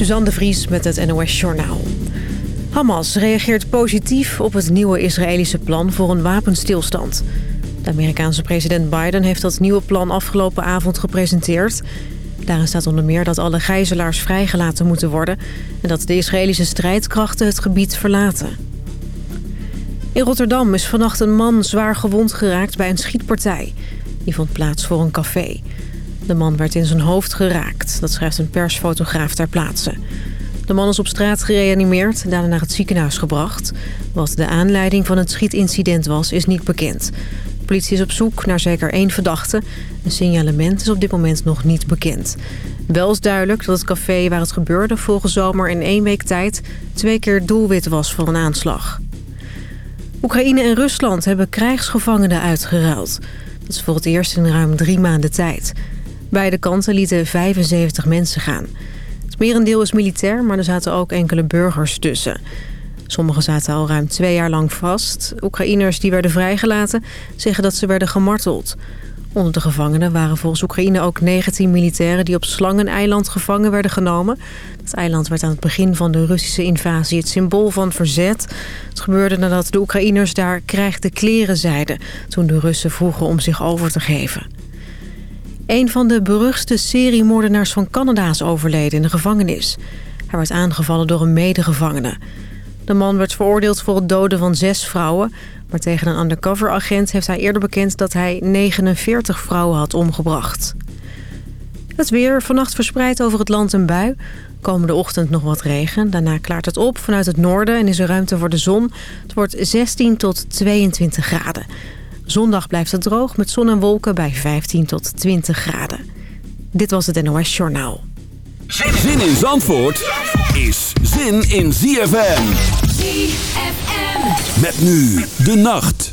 Suzanne de Vries met het NOS Journaal. Hamas reageert positief op het nieuwe Israëlische plan voor een wapenstilstand. De Amerikaanse president Biden heeft dat nieuwe plan afgelopen avond gepresenteerd. Daarin staat onder meer dat alle gijzelaars vrijgelaten moeten worden... en dat de Israëlische strijdkrachten het gebied verlaten. In Rotterdam is vannacht een man zwaar gewond geraakt bij een schietpartij. Die vond plaats voor een café. De man werd in zijn hoofd geraakt. Dat schrijft een persfotograaf ter plaatse. De man is op straat gereanimeerd en daarna naar het ziekenhuis gebracht. Wat de aanleiding van het schietincident was, is niet bekend. De politie is op zoek naar zeker één verdachte. Een signalement is op dit moment nog niet bekend. Wel is duidelijk dat het café waar het gebeurde vorige zomer in één week tijd... twee keer doelwit was voor een aanslag. Oekraïne en Rusland hebben krijgsgevangenen uitgeruild. Dat is voor het eerst in ruim drie maanden tijd. Beide kanten lieten 75 mensen gaan. Het merendeel is militair, maar er zaten ook enkele burgers tussen. Sommigen zaten al ruim twee jaar lang vast. Oekraïners die werden vrijgelaten zeggen dat ze werden gemarteld. Onder de gevangenen waren volgens Oekraïne ook 19 militairen... die op Slangeneiland gevangen werden genomen. Het eiland werd aan het begin van de Russische invasie het symbool van verzet. Het gebeurde nadat de Oekraïners daar krijg de kleren zeiden... toen de Russen vroegen om zich over te geven. Een van de beruchtste seriemoordenaars van Canada is overleden in de gevangenis. Hij werd aangevallen door een medegevangene. De man werd veroordeeld voor het doden van zes vrouwen... maar tegen een undercover-agent heeft hij eerder bekend... dat hij 49 vrouwen had omgebracht. Het weer vannacht verspreid over het land een bui. Komende ochtend nog wat regen. Daarna klaart het op vanuit het noorden en is er ruimte voor de zon. Het wordt 16 tot 22 graden. Zondag blijft het droog met zon en wolken bij 15 tot 20 graden. Dit was het NOS Journaal. Zin in Zandvoort is zin in ZFM. ZFM. Met nu de nacht.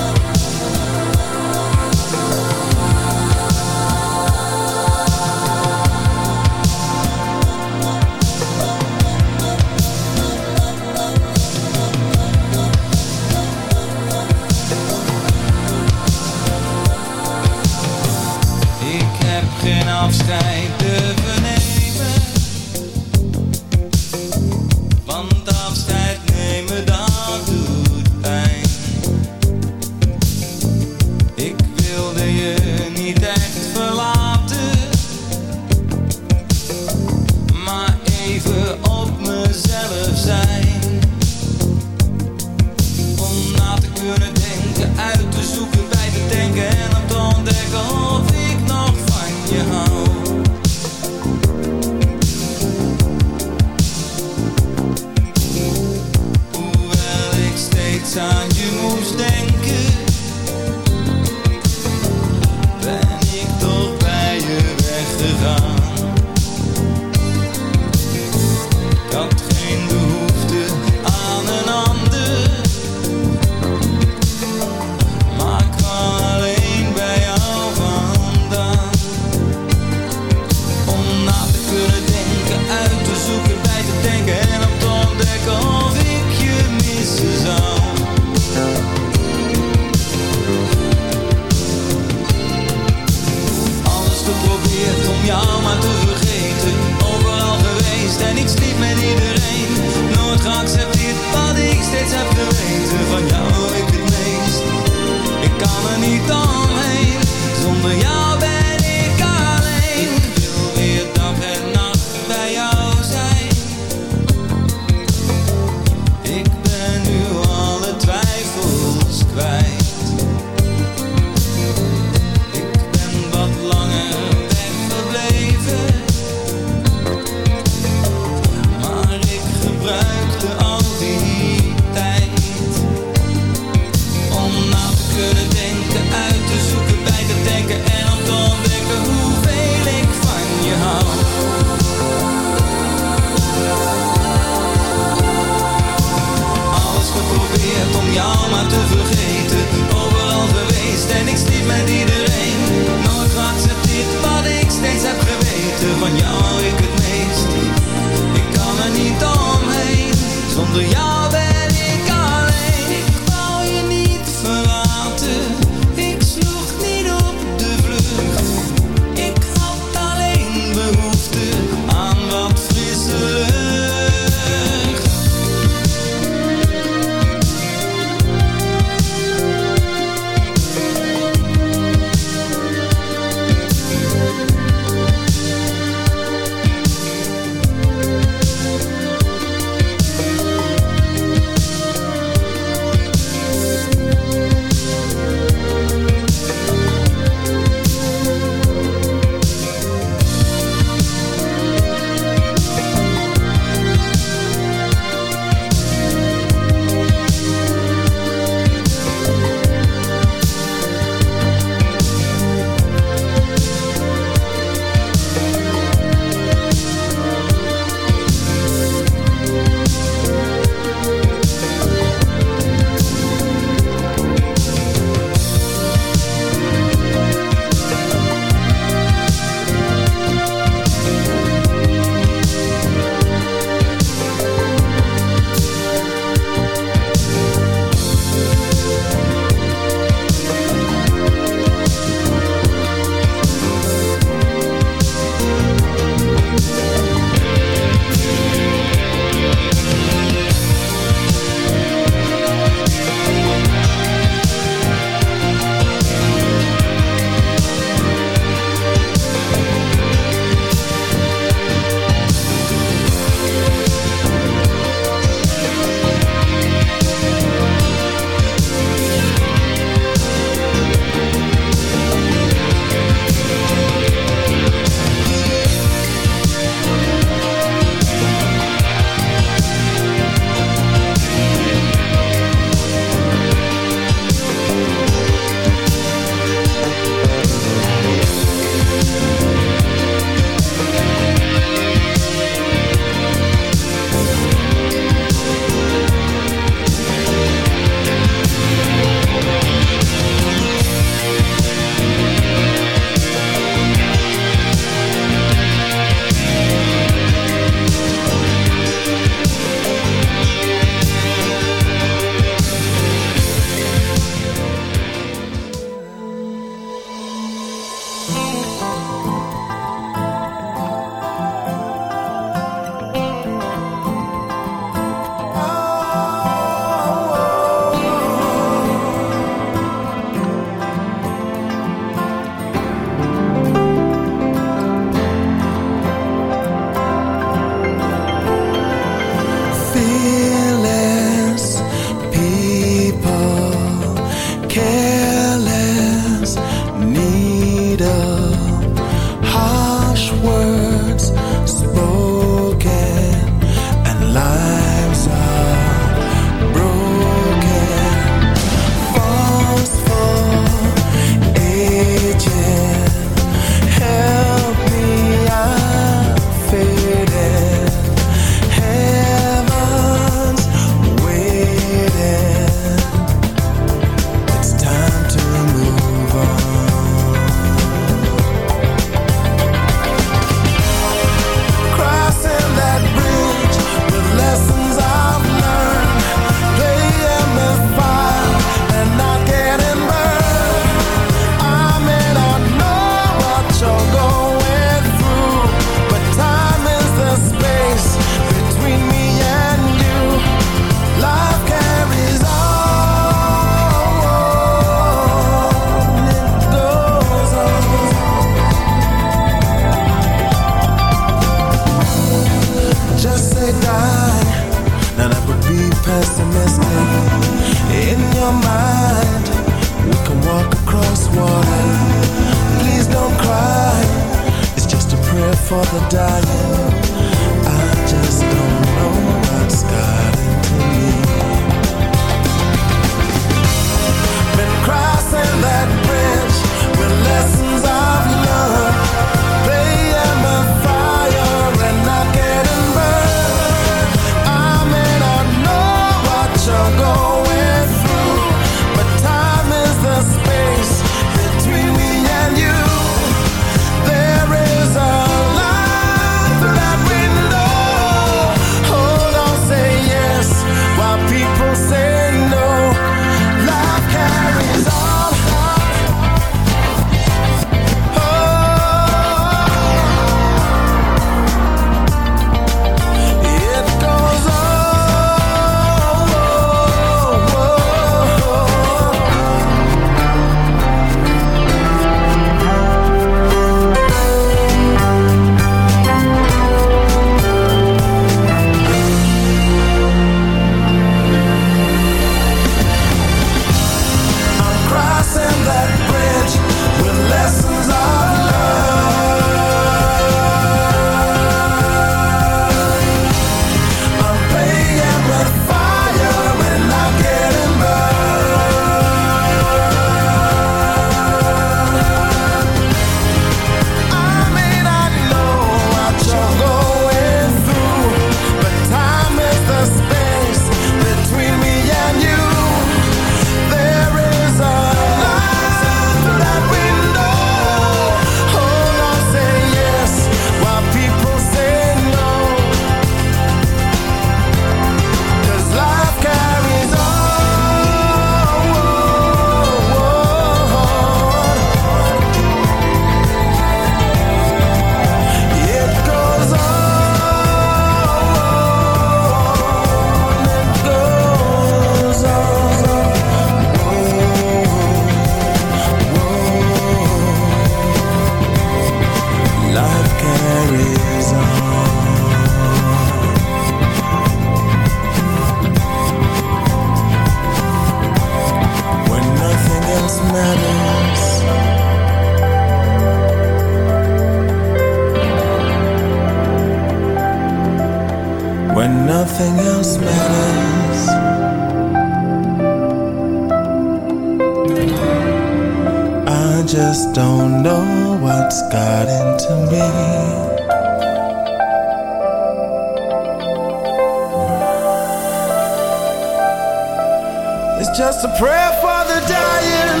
A prayer for the dying,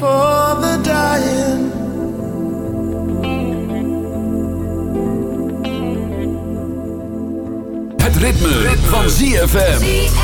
for the dying. Het ritme, ritme. van ZFM.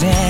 day.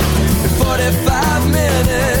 25 minutes.